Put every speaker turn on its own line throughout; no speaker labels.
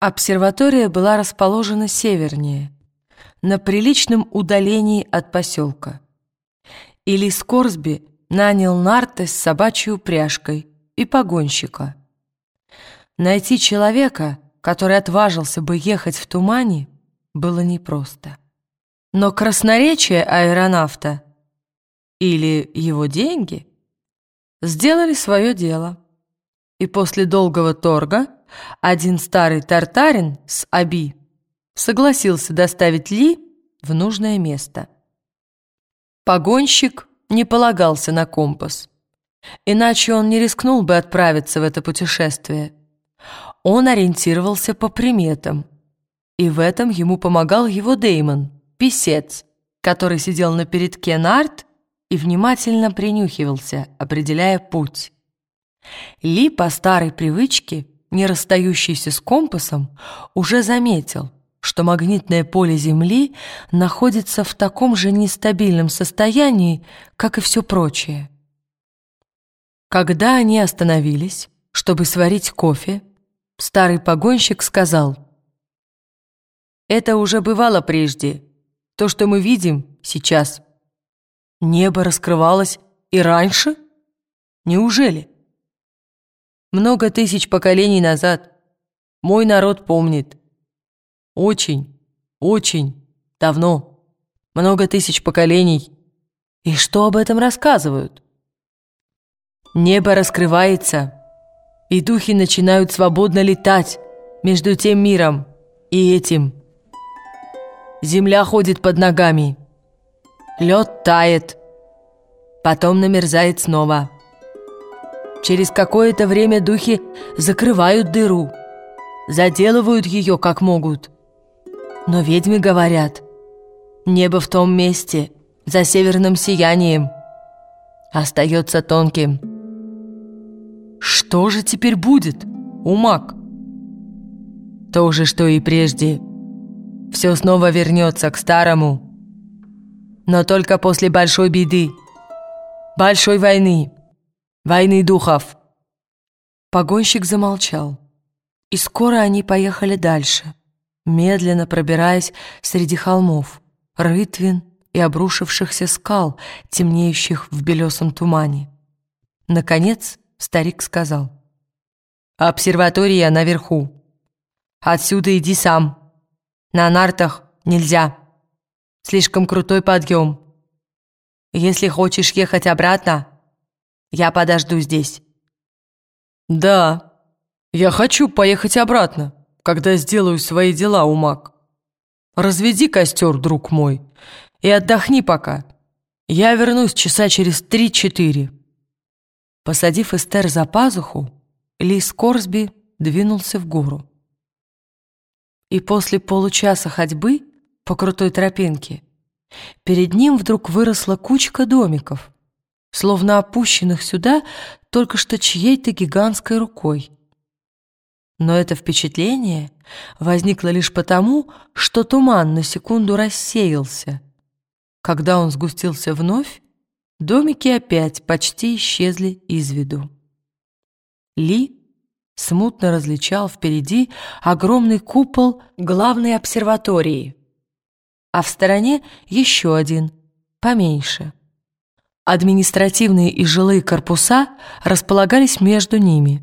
Обсерватория была расположена севернее, на приличном удалении от поселка. И Лис Корсби нанял нарты с собачьей упряжкой и погонщика. Найти человека, который отважился бы ехать в тумане, было непросто. Но красноречие аэронавта или его деньги сделали свое дело. И после долгого торга один старый тартарин с Аби согласился доставить Ли в нужное место. Погонщик не полагался на компас, иначе он не рискнул бы отправиться в это путешествие. Он ориентировался по приметам, и в этом ему помогал его Деймон, писец, который сидел на передке нарт и внимательно принюхивался, определяя путь. Ли по старой привычке не расстающийся с компасом, уже заметил, что магнитное поле Земли находится в таком же нестабильном состоянии, как и все прочее. Когда они остановились, чтобы сварить кофе, старый погонщик сказал, «Это уже бывало прежде. То, что мы видим сейчас. Небо раскрывалось и раньше? Неужели?» Много тысяч поколений назад. Мой народ помнит. Очень, очень давно. Много тысяч поколений. И что об этом рассказывают? Небо раскрывается, и духи начинают свободно летать между тем миром и этим. Земля ходит под ногами. Лед тает, потом намерзает снова. Через какое-то время духи закрывают дыру, заделывают ее как могут. Но ведьмы говорят, небо в том месте, за северным сиянием, остается тонким. Что же теперь будет, умак? То же, что и прежде. Все снова вернется к старому. Но только после большой беды, большой войны войны духов!» Погонщик замолчал, и скоро они поехали дальше, медленно пробираясь среди холмов, рытвин и обрушившихся скал, темнеющих в белесом тумане. Наконец старик сказал, «Обсерватория наверху. Отсюда иди сам. На нартах нельзя. Слишком крутой подъем. Если хочешь ехать обратно, я подожду здесь». «Да, я хочу поехать обратно, когда сделаю свои дела, Умак. Разведи костер, друг мой, и отдохни пока. Я вернусь часа через три-четыре». Посадив Эстер за пазуху, Лис Корсби двинулся в гору. И после получаса ходьбы по крутой тропинке перед ним вдруг выросла кучка домиков — словно опущенных сюда только что чьей-то гигантской рукой. Но это впечатление возникло лишь потому, что туман на секунду рассеялся. Когда он сгустился вновь, домики опять почти исчезли из виду. Ли смутно различал впереди огромный купол главной обсерватории, а в стороне еще один, поменьше — Административные и жилые корпуса располагались между ними.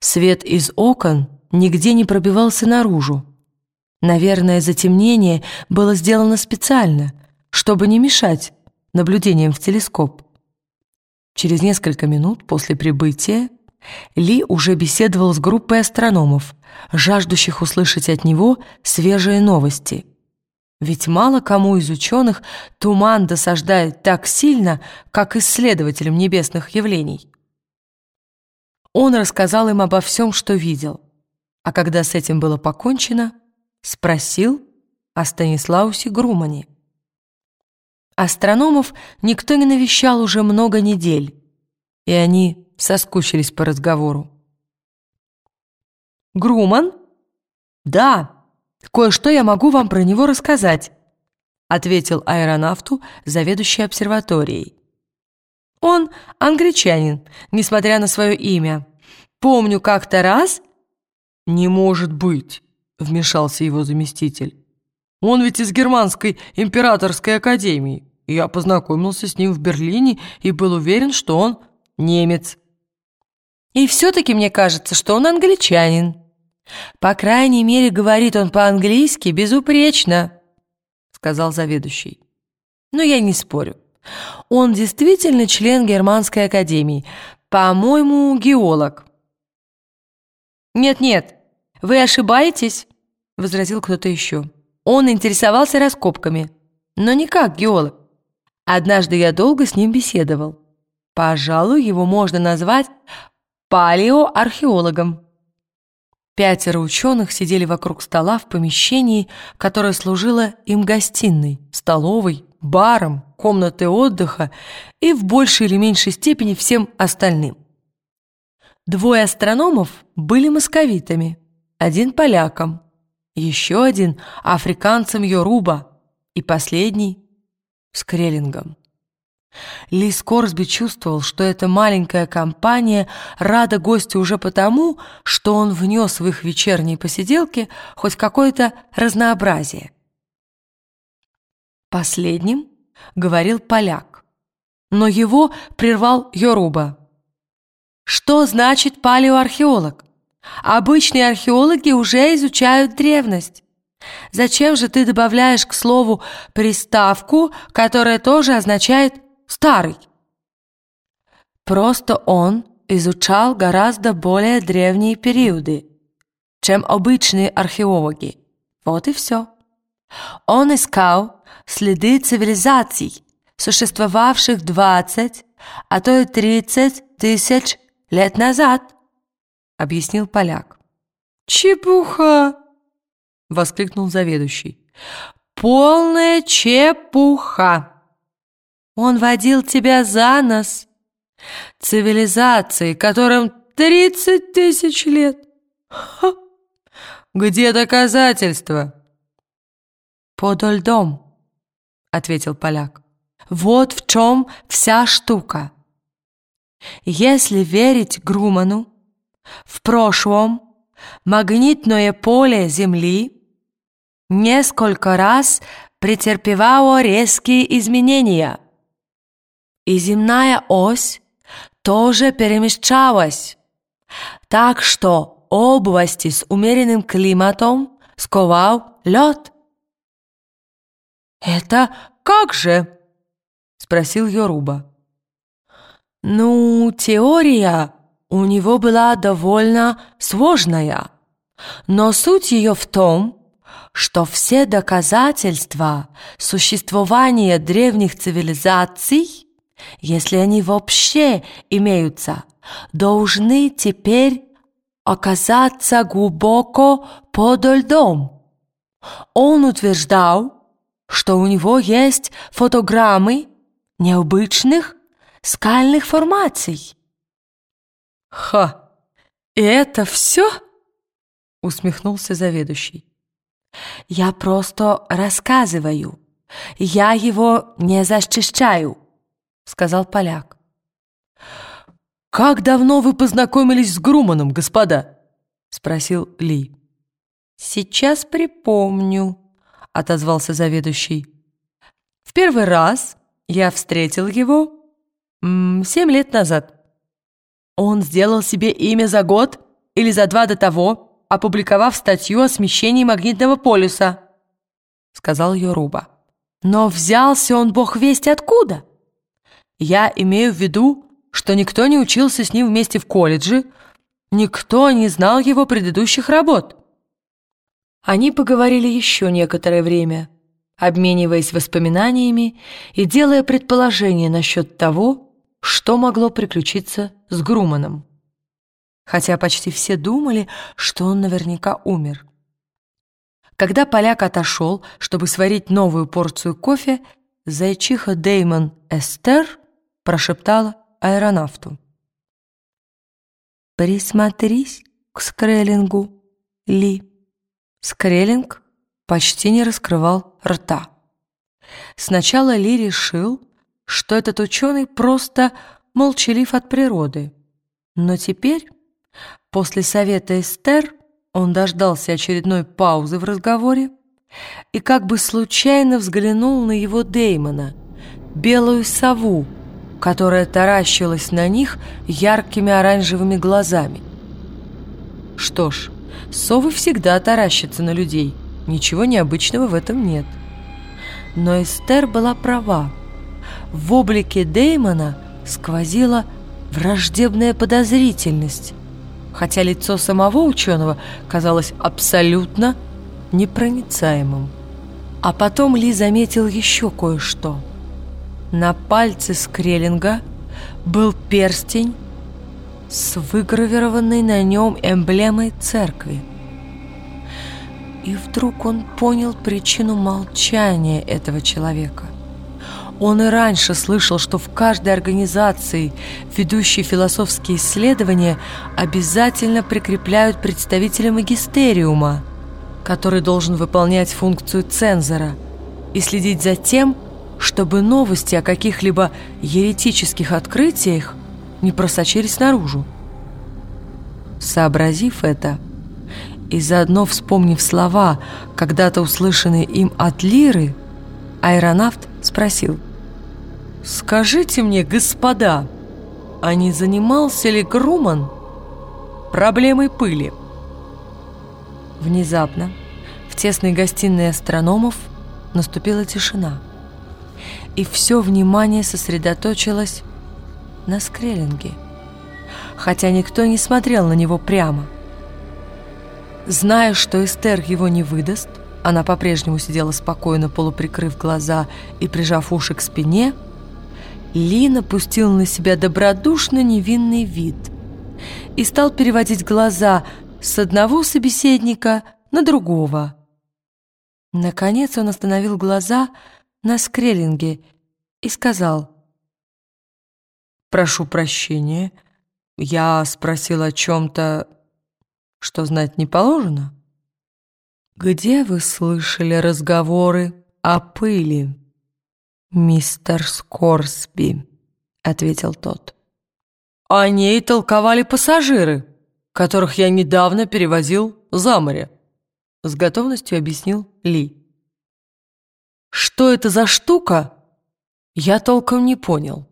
Свет из окон нигде не пробивался наружу. Наверное, затемнение было сделано специально, чтобы не мешать наблюдениям в телескоп. Через несколько минут после прибытия Ли уже беседовал с группой астрономов, жаждущих услышать от него свежие новости – ведь мало кому из ученых туман досаждает так сильно, как исследователям небесных явлений. Он рассказал им обо всем, что видел, а когда с этим было покончено, спросил о Станислаусе Грумане. Астрономов никто не навещал уже много недель, и они соскучились по разговору. «Груман?» «Да», «Кое-что я могу вам про него рассказать», ответил аэронавту заведующий обсерваторией. «Он англичанин, несмотря на свое имя. Помню как-то раз...» «Не может быть», — вмешался его заместитель. «Он ведь из Германской императорской академии. Я познакомился с ним в Берлине и был уверен, что он немец». «И все-таки мне кажется, что он англичанин. По крайней мере, говорит он по-английски безупречно», — сказал заведующий. «Но я не спорю. Он действительно член Германской академии. По-моему, геолог». «Нет-нет, вы ошибаетесь», — возразил кто-то еще. «Он интересовался раскопками, но не как геолог. Однажды я долго с ним беседовал. Пожалуй, его можно назвать палеоархеологом». Пятеро ученых сидели вокруг стола в помещении, которое служило им гостиной, столовой, баром, комнатой отдыха и в большей или меньшей степени всем остальным. Двое астрономов были московитами, один поляком, еще один африканцем Йоруба и последний скреллингом. Ли Скорсби чувствовал, что эта маленькая компания рада гостю уже потому, что он внес в их вечерние посиделки хоть какое-то разнообразие. Последним говорил поляк, но его прервал Йоруба. Что значит палеоархеолог? Обычные археологи уже изучают древность. Зачем же ты добавляешь к слову приставку, которая тоже означает «старый»? Просто он изучал гораздо более древние периоды, чем обычные археологи. Вот и все. Он искал следы цивилизаций, существовавших 20, а то и 30 тысяч лет назад», — объяснил поляк. «Чепуха!» — воскликнул заведующий. «Полная чепуха! Он водил тебя за нос. Цивилизации, которым тридцать тысяч лет. Ха! Где доказательства?» «Под льдом», — ответил поляк. «Вот в чем вся штука». Если верить Груману, в прошлом магнитное поле Земли несколько раз претерпевало резкие изменения, и земная ось тоже перемещалась, так что области с умеренным климатом сковал лед. «Это как же?» — спросил Йоруба. Ну, теория у него была довольно сложная, но суть ее в том, что все доказательства существования древних цивилизаций, если они вообще имеются, должны теперь оказаться глубоко под льдом. Он утверждал, что у него есть фотограммы необычных скальных формаций. «Ха! И это все?» — усмехнулся заведующий. «Я просто рассказываю. Я его не защищаю», — сказал поляк. «Как давно вы познакомились с Груманом, господа?» — спросил Ли. «Сейчас припомню», — отозвался заведующий. «В первый раз я встретил его Семь лет назад. Он сделал себе имя за год или за два до того, опубликовав статью о смещении магнитного полюса, сказал Йоруба. Но взялся он бог весть откуда? Я имею в виду, что никто не учился с ним вместе в колледже, никто не знал его предыдущих работ. Они поговорили еще некоторое время, обмениваясь воспоминаниями и делая предположения насчет того, что могло приключиться с Груманом. Хотя почти все думали, что он наверняка умер. Когда поляк отошел, чтобы сварить новую порцию кофе, зайчиха Деймон Эстер прошептала аэронавту. «Присмотрись к Скреллингу, Ли». Скреллинг почти не раскрывал рта. Сначала Ли решил, что этот ученый просто молчалив от природы. Но теперь, после совета Эстер, он дождался очередной паузы в разговоре и как бы случайно взглянул на его Деймона, белую сову, которая таращилась на них яркими оранжевыми глазами. Что ж, совы всегда таращатся на людей, ничего необычного в этом нет. Но Эстер была права. В облике Деймона сквозила враждебная подозрительность, хотя лицо самого ученого казалось абсолютно непроницаемым. А потом Ли заметил еще кое-что. На пальце Скреллинга был перстень с выгравированной на нем эмблемой церкви. И вдруг он понял причину молчания этого человека. Он и раньше слышал, что в каждой организации, ведущей философские исследования, обязательно прикрепляют представителя магистериума, который должен выполнять функцию цензора и следить за тем, чтобы новости о каких-либо еретических открытиях не просочились наружу. Сообразив это, и заодно вспомнив слова, когда-то услышанные им от Лиры, аэронавт спросил – «Скажите мне, господа, а не занимался ли Груман проблемой пыли?» Внезапно в тесной гостиной астрономов наступила тишина, и все внимание сосредоточилось на скреллинге, хотя никто не смотрел на него прямо. Зная, что Эстер его не выдаст, она по-прежнему сидела спокойно, полуприкрыв глаза и прижав уши к спине – ли напустил на себя добродушно невинный вид и стал переводить глаза с одного собеседника на другого. Наконец он остановил глаза на скреллинге и сказал «Прошу прощения, я спросил о чем-то, что знать не положено». «Где вы слышали разговоры о пыли?» «Мистер Скорсби», — ответил тот. «О ней толковали пассажиры, которых я недавно перевозил за море», — с готовностью объяснил Ли. «Что это за штука?» Я толком не понял.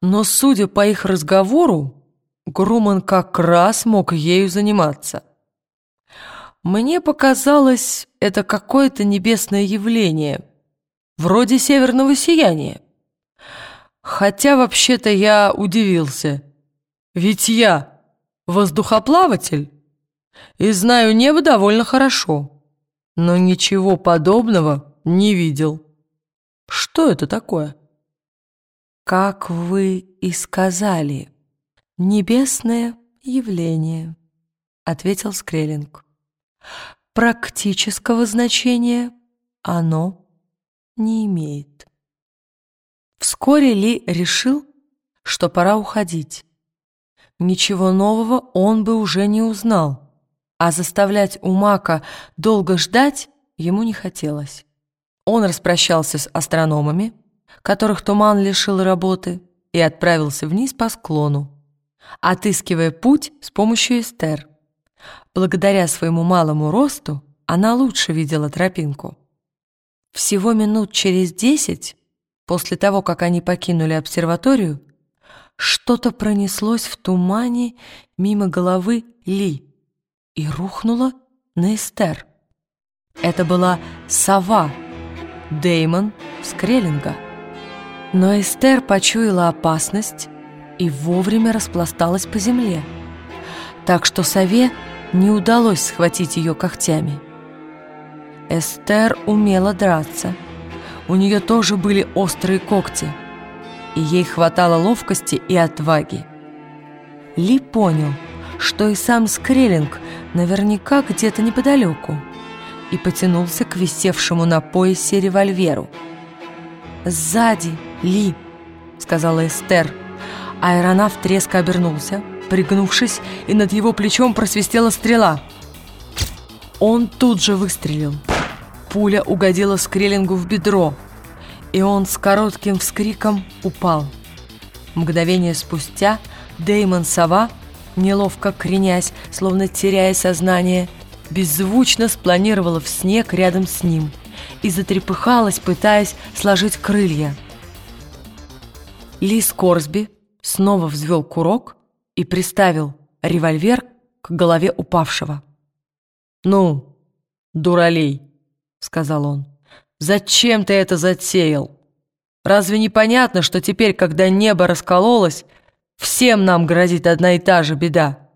Но, судя по их разговору, Груман как раз мог ею заниматься. Мне показалось, это какое-то небесное явление — вроде северного сияния. Хотя вообще-то я удивился, ведь я воздухоплаватель и знаю небо довольно хорошо, но ничего подобного не видел. Что это такое? Как вы и сказали, небесное явление, ответил Скреллинг. Практического значения оно не имеет. Вскоре Ли решил, что пора уходить. Ничего нового он бы уже не узнал, а заставлять Умака долго ждать ему не хотелось. Он распрощался с астрономами, которых туман лишил работы, и отправился вниз по склону, отыскивая путь с помощью Эстер. Благодаря своему малому росту она лучше видела тропинку. Всего минут через десять, после того, как они покинули обсерваторию, что-то пронеслось в тумане мимо головы Ли и рухнуло на Эстер. Это была сова, Деймон Скреллинга. Но Эстер почуяла опасность и вовремя распласталась по земле, так что сове не удалось схватить ее когтями. Эстер умела драться. У нее тоже были острые когти, и ей хватало ловкости и отваги. Ли понял, что и сам Скреллинг наверняка где-то неподалеку, и потянулся к висевшему на поясе револьверу. «Сзади, Ли!» — сказала Эстер. Аэронавт резко обернулся, пригнувшись, и над его плечом просвистела стрела. Он тут же выстрелил. Пуля угодила Скреллингу в бедро, и он с коротким вскриком упал. Мгновение спустя Деймон Сова неловко кренясь, словно теряя сознание, беззвучно спланировала в снег рядом с ним и затрепыхалась, пытаясь сложить крылья. Ли Скорсби снова взвел курок и приставил револьвер к голове упавшего. «Ну, дуралей!» — сказал он. «Зачем ты это затеял? Разве не понятно, что теперь, когда небо раскололось, всем нам грозит одна и та же беда?»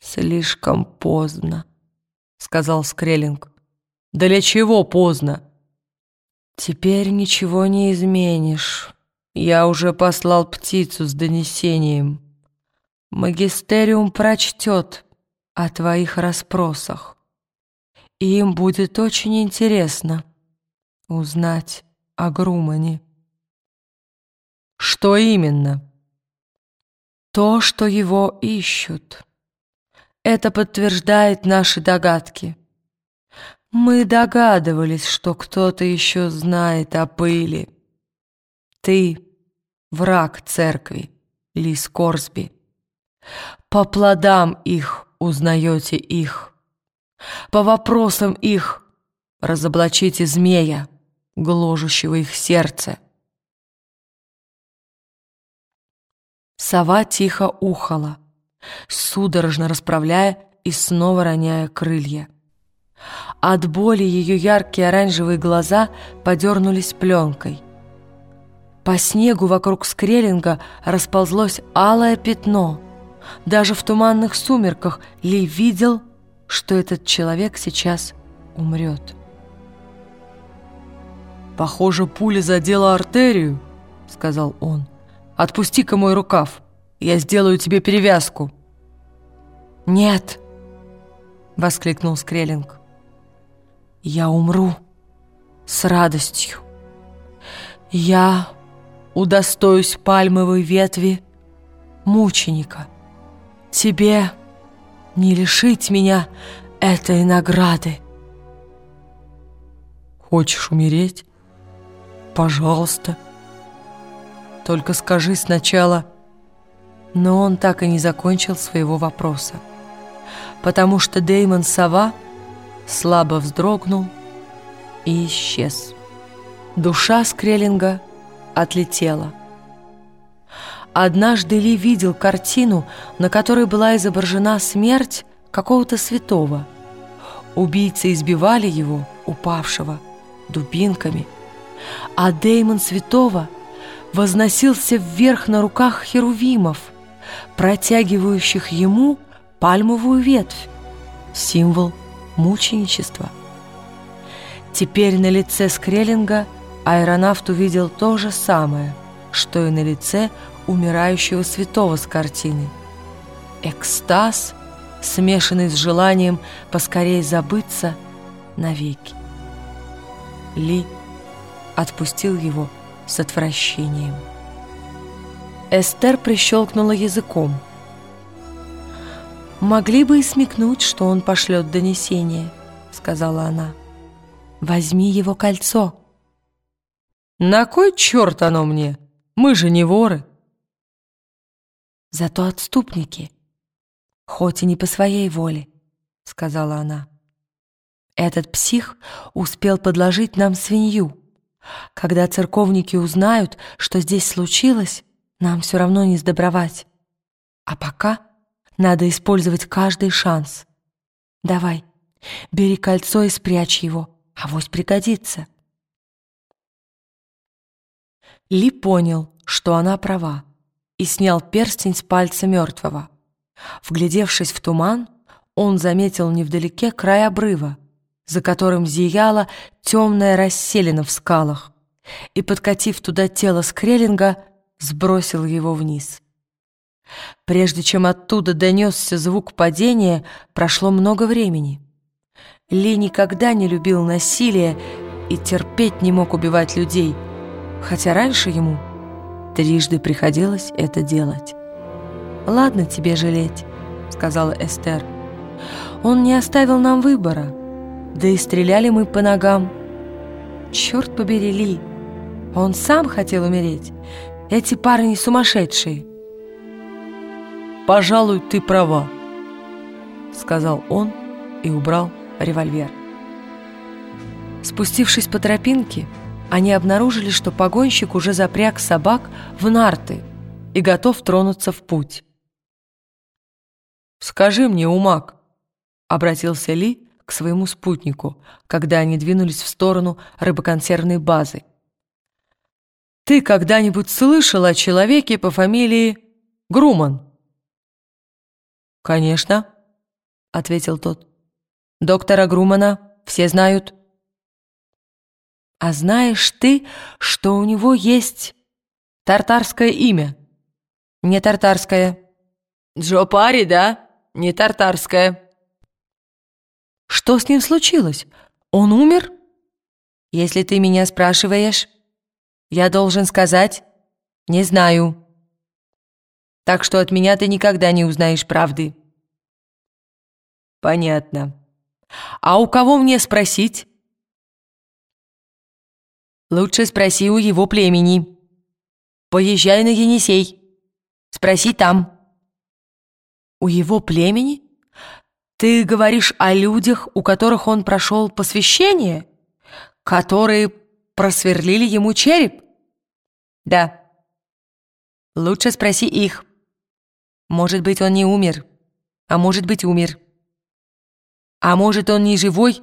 «Слишком поздно», — сказал Скреллинг. «Да для чего поздно?» «Теперь ничего не изменишь. Я уже послал птицу с донесением. Магистериум прочтет о твоих расспросах. И им будет очень интересно узнать о Грумане. Что именно? То, что его ищут. Это подтверждает наши догадки. Мы догадывались, что кто-то еще знает о пыли. Ты — враг церкви, Лис Корсби. По плодам их узнаете их. По вопросам их разоблачите змея, гложущего их сердце. Сова тихо ухала, судорожно расправляя и снова роняя крылья. От боли ее яркие оранжевые глаза подернулись пленкой. По снегу вокруг скреллинга расползлось алое пятно. Даже в туманных сумерках Ли видел, что этот человек сейчас умрет. «Похоже, пуля задела артерию», — сказал он. «Отпусти-ка мой рукав, я сделаю тебе перевязку». «Нет!» — воскликнул Скреллинг. «Я умру с радостью. Я удостоюсь пальмовой ветви мученика. Тебе не лишить меня этой награды». «Хочешь умереть?» пожалуйста. Только скажи сначала...» Но он так и не закончил своего вопроса, потому что Деймон Сова слабо вздрогнул и исчез. Душа Скреллинга отлетела. Однажды Ли видел картину, на которой была изображена смерть какого-то святого. Убийцы избивали его, упавшего, дубинками – а Деймон Святого возносился вверх на руках херувимов, протягивающих ему пальмовую ветвь, символ мученичества. Теперь на лице Скреллинга аэронавт увидел то же самое, что и на лице умирающего святого с картины. Экстаз, смешанный с желанием поскорее забыться навеки. Ли отпустил его с отвращением. Эстер прищелкнула языком. «Могли бы и смекнуть, что он пошлет донесение», — сказала она. «Возьми его кольцо». «На кой черт оно мне? Мы же не воры». «Зато отступники, хоть и не по своей воле», — сказала она. «Этот псих успел подложить нам свинью». Когда церковники узнают, что здесь случилось, нам все равно не сдобровать. А пока надо использовать каждый шанс. Давай, бери кольцо и спрячь его, авось пригодится. Ли понял, что она права, и снял перстень с пальца мертвого. Вглядевшись в туман, он заметил невдалеке край обрыва, за которым зияла темная расселена в скалах, и, подкатив туда тело Скреллинга, сбросил его вниз. Прежде чем оттуда донесся звук падения, прошло много времени. Ли никогда не любил насилие и терпеть не мог убивать людей, хотя раньше ему трижды приходилось это делать. «Ладно тебе жалеть», — сказала Эстер. «Он не оставил нам выбора». Да и стреляли мы по ногам. Черт побери, Ли, он сам хотел умереть. Эти парни сумасшедшие. пожалуй, ты права», — сказал он и убрал револьвер. Спустившись по тропинке, они обнаружили, что погонщик уже запряг собак в нарты и готов тронуться в путь. «Скажи мне, Умак», — обратился Ли к своему спутнику, когда они двинулись в сторону рыбоконсервной базы. «Ты когда-нибудь слышал о человеке по фамилии Груман?» «Конечно», — ответил тот. «Доктора Грумана все знают». «А знаешь ты, что у него есть тартарское имя?» «Не тартарское». «Джо Пари, да? Не тартарское». «Что с ним случилось? Он умер?» «Если ты меня спрашиваешь, я должен сказать, не знаю. Так что от меня ты никогда не узнаешь правды». «Понятно. А у кого мне спросить?» Лучше спроси у его племени. Поезжай на Енисей. Спроси там. У его племени? Ты говоришь о людях, у которых он прошел посвящение? Которые просверлили ему череп? Да. Лучше спроси их. Может быть, он не умер, а может быть, умер. А может, он не живой,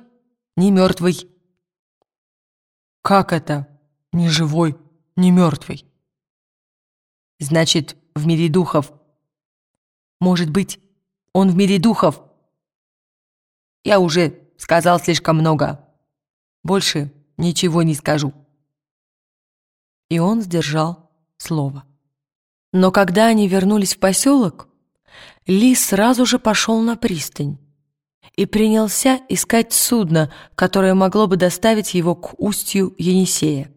не мертвый. «Как это? Не живой, не мертвый?» «Значит, в мире духов. Может быть, он в мире духов?» «Я уже сказал слишком много. Больше ничего не скажу». И он сдержал слово. Но когда они вернулись в поселок, Ли сразу же пошел на пристань и принялся искать судно, которое могло бы доставить его к устью Енисея.